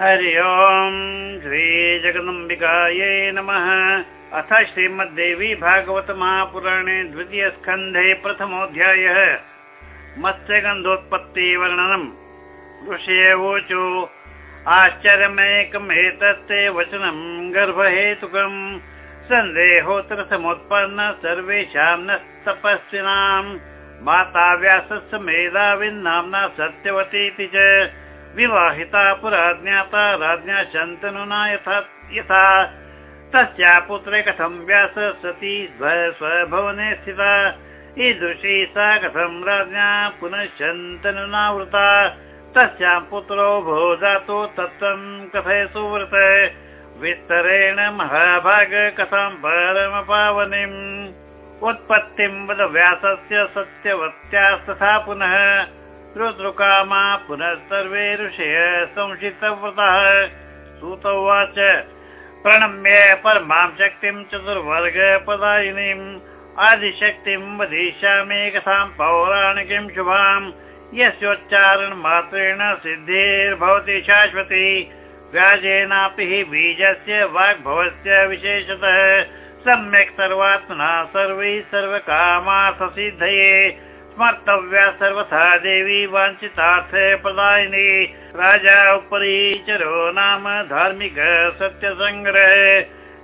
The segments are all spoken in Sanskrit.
हरि ओम् श्रीजगदम्बिकायै नमः। अथ श्रीमद्देवी भागवत महापुराणे द्वितीयस्कन्धे प्रथमोऽध्यायः। मत्स्यगन्धोत्पत्तिवर्णनम्। ऋषयवोचो आश्चर्यमेकमेतत्ते वचनं गर्भहेतुकम्। सन्देहोऽत्र समुत्पन्न सर्वेषां न तपस्विनाम्। माता व्यासस्य मेधाविन्नाम्ना सत्यवतीति च विवाहिता पुरा ज्ञाता राज्ञा शन्तनुना यथा यथा। तस्या पुत्रे कथं व्यास सती स्वभवने स्थिता। ईदृशी सा कथं राज्ञा पुनः शन्तनुना वृता। तस्यां पुत्रो भो जातो तत्त्वं कथय सुव्रत विस्तरेण महाभाग कथं परमपावनीम् उत्पत्तिं वद व्यासस्य सत्यवत्यास्तथा पुनः रुद्रुकामा पुनः सर्वे ऋषय संशितव्रतः सूत उवाच, प्रणम्य परमां शक्तिं चतुर्वर्गपदायिनीम्, आदिशक्तिं वदिष्यामि कथां पौराणिकीं शुभाम्। यस्योच्चारण मात्रेण सिद्धिर्भवति शाश्वती। व्याजेनापि हि बीजस्य वाग्भवस्य विशेषतः। सम्यक् सर्वात्मना सर्वैः सर्वकामार्थसिद्धये। स्मर्तव्या सर्वथा देवी वाञ्छितार्थ प्रदायिनी राजा उपरि चरो नाम धार्मिक सत्यसङ्ग्रह।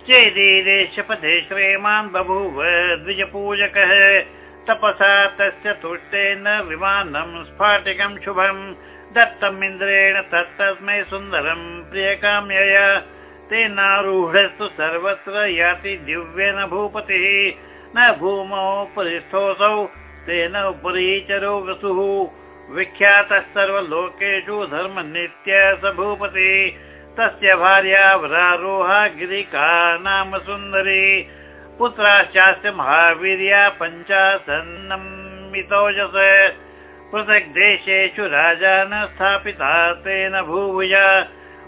चेदी देशपथे श्रेमान् बभूव द्विजपूजकः। तपसा तस्य तुष्टेन विमानं स्फाटिकं शुभम्। दत्तम् इन्द्रेण तत्तस्मै सुन्दरं प्रियकाम्यया। तेनारूढस्तु सर्वत्र याति दिव्येन भूपतिः। न भूमौ परिस्थोऽसौ तेन उपरि चरो वसुः विख्यातः सर्वलोकेषु धर्म नित्य स भूपति। तस्य भार्या वरारोहा गिरिका नाम सुन्दरी। पुत्राश्चास्य महावीर्या पञ्चासन्नमितौजस पृथक् देशेषु राजा न स्थापिता तेन भूभुजा।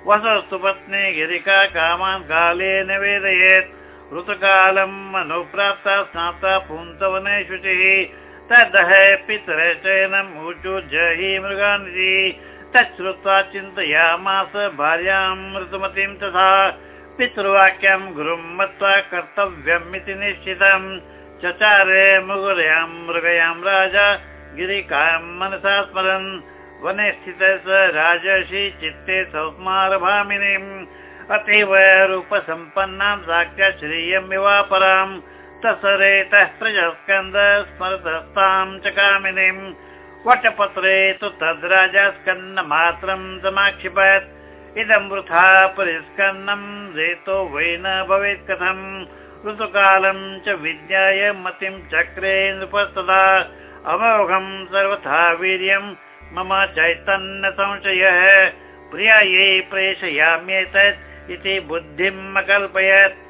वसस्तु पत्नी गिरिका कामान् कालेन वेदयेत्। ऋतुकालम् अनुप्राप्ता स्नाता पुंसवने शुचिः। तदह पितरचयनम् ऊचु जहि मृगानिधि तच्छ्रुत्वा चिन्तयामास भार्यां ऋतुमतीं तथा पितृवाक्यं गुरुं मत्वा कर्तव्यम् इति निश्चितम्। चचारे मुगुर्यां मृगयां राजा गिरिकां मनसा स्मरन्। वने स्थित स राजर्षि चित्ते सौस्मारभामिनीम्। अतीव रूपसम्पन्नां साक्षात् श्रियं विवापराम् तसरेतः प्रजस्कन्द स्मरतस्तां च कामिनीम् वटपत्रे तु तद्राजा स्कन्नमात्रं समाक्षिपत् इदं वृथा परिस्कन्नम् रेतो वै न भवेत् कथम् ऋतुकालं च विज्ञाय मतिं चक्रे नृपस्तदा। अमोघं सर्वथा वीर्यं मम चैतन्य संशयः प्रियायै प्रेषयाम्येतत् इति बुद्धिम् अकल्पयत्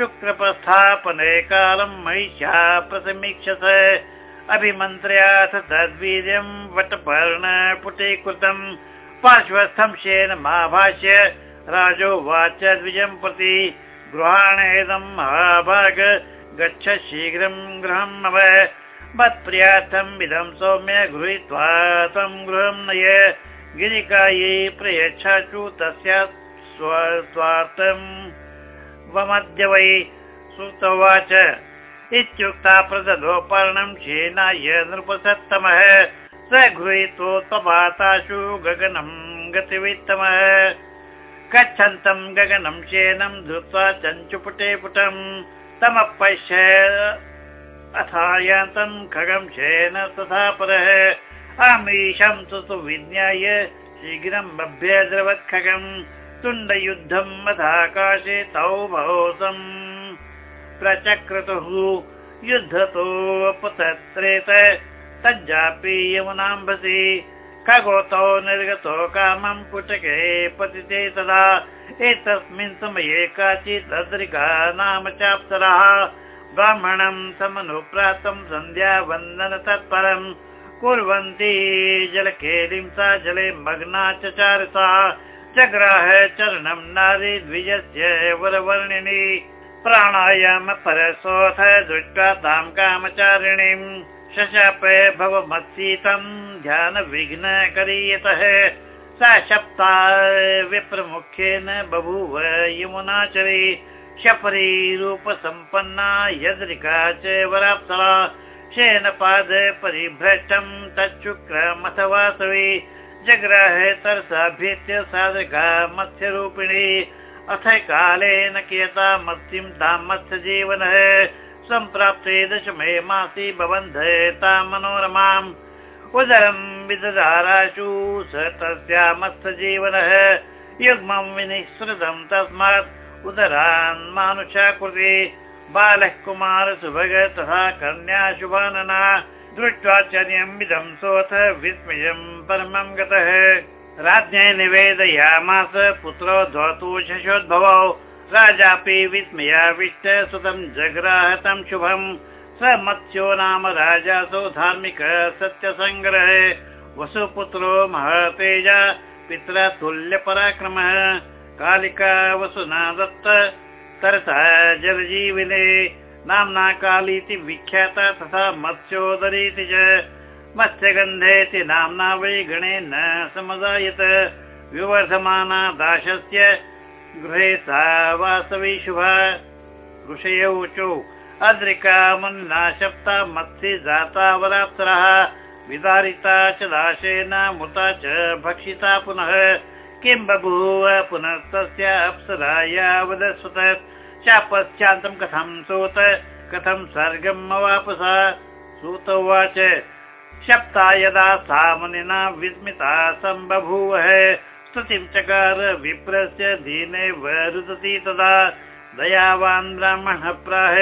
शुक्रप्रस्थापने कालं महिष्या प्रसमीक्षत अभिमन्त्र्याथ तद्वीर्यं वटपर्णपुटीकृतम् पार्श्वस्थंशेन महाभाष्य राजोवाच द्विजं प्रति गृहाणेदं महाभाग। गच्छ शीघ्रं गृहं नव। मत्प्रियार्थम् इदं सौम्य गृहीत्वा तं गृहं नय। गिरिकायै प्रयच्छाचु तस्या स्वार्थम् वमद्य वै श्रुतवाच इत्युक्ता प्रदधोपर्णम् शेनाय नृपसत्तमः। स गृहीतोत्पपाताशु गगनं गतिवित्तमः। गच्छन्तं गगनं शेनं धृत्वा चञ्चुपुटे पुटम् तमपश्य अथायान्तं खगं शेन तथा परः। अमीशं तु विज्ञाय शीघ्रम् अभ्यद्रवत् खगम् तुण्डयुद्धम् मथाकाशे तौ भवसम् प्रचक्रतुः युद्धतोपतत्रेत तज्जापि यमुनाम्भसि खगोतौ निर्गतो कामम् पुटके पतिते तदा। एतस्मिन् समये काचित् अद्रिका नाम चाप्सरः ब्राह्मणम् समनुप्रातम् सन्ध्या वन्दन तत्परम् कुर्वन्ति जलकेलिं सा जले मग्ना चचारसा जग्राह चरणं नारी द्विजस्य वरवर्णिनी। प्राणायाम परसोऽथ दृष्ट्वा तां कामचारिणीम् शशाप भव मत्सीतं ध्यान विघ्न करीयतः। स शप्ता विप्रमुख्येन बभूव यमुनाचरे। शपरी रूपसम्पन्ना यद्रिका च वराप्सरा शेनपाद परिभ्रष्टम् तच्छुक्रमथ वासवी जग्राह तरसाभ्येत्य साधका मत्स्यरूपिणी अथ कालेन कियता मत्स्यं तां मत्स्यजीवनः सम्प्राप्ते दशमे मासि भवन्ध तां मनोरमाम् उदरं विदधाराशु स तस्या मत्स्यजीवनः युग्मं विनिःसृतं तस्मात् उदरान् मानुषा कृते बालः कुमार तथा कन्या शुभानना दृष्ट्वाचर्यम् इदं सोऽथ विस्मयम् परमं गतः। राज्ञे निवेदयामास, पुत्रो धोतु शशोद्भवौ। राजापि विस्मयाविष्ट सुतं जग्राहतं शुभम् स मत्स्यो नाम राजासो धार्मिक सत्यसङ्ग्रह। वसुपुत्रो महतेज, पित्रा तुल्यपराक्रमः। कालिका वसुना दत्त तरसा जलजीविने। नाम्ना कालीति विख्याता तथा मत्स्योदरीति च। मत्स्यगन्धेति नाम्ना वै गणेन समजायत विवर्धमाना दाशस्य गृहे सा वासवी शुभा। ऋषयौचौ अद्रिका मुन्ना शप्ता मत्स्य जाता वराप्सरः विदारिता च दाशेन मृता च भक्षिता पुनः। किं बभूव पुनस्तस्य अप्सराया वदस्वत चापश्चान्तं कथं सूत कथं स्वर्गम् सूत उवाच शप्ता यदा सा मुनिना विस्मिता सम्बभूव। स्तुतिं चकार विप्रस्य दीनेव रुदति तदा। दयावान् ब्राह्मणः प्राह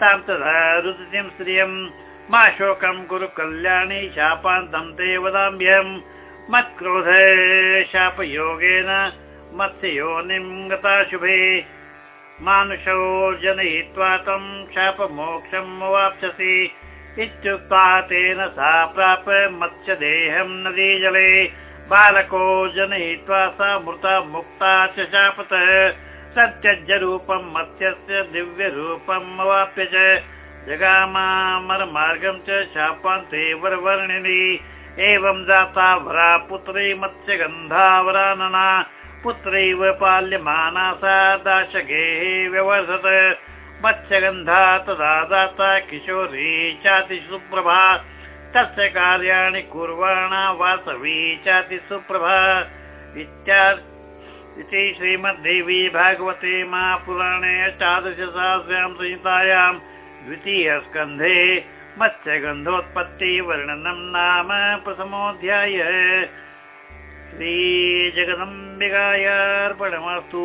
तां तदा रुदतिं श्रियम् मा शोकं कुरु कल्याणी शापान्तं ते वदाम्यहम् मत्क्रोध शापयोगेन मत्स्ययोनिं गता शुभे मानुषो जनयित्वा तं शापमोक्षम् अवाप्स्यसि इत्युक्त्वा तेन सा प्राप मत्स्यदेहं नदी जले। बालको जनयित्वा सा मृता मुक्ता च शापतः। सत्यज्य रूपं मत्स्यस्य दिव्यरूपम् अवाप्य च। जगामामरमार्गं च शापान्ते वरवर्णिनी। एवं जाता वरा पुत्री मत्स्यगन्धावरानना पुत्रैव पाल्यमाना सा दाशगेः व्यवर्धत मत्स्यगन्धा तदा दाता किशोरी चाति सुप्रभा। तस्य कार्याणि कुर्वाणा वासवी चाति सुप्रभा। इति श्रीमद्देवी भागवते महापुराणे अष्टादशसहस्र्यां संहितायां द्वितीयस्कन्धे मत्स्यगन्धोत्पत्तिवर्णनं नाम प्रथमोऽध्याय श्रीजगदम्बिकायार्पणमस्तु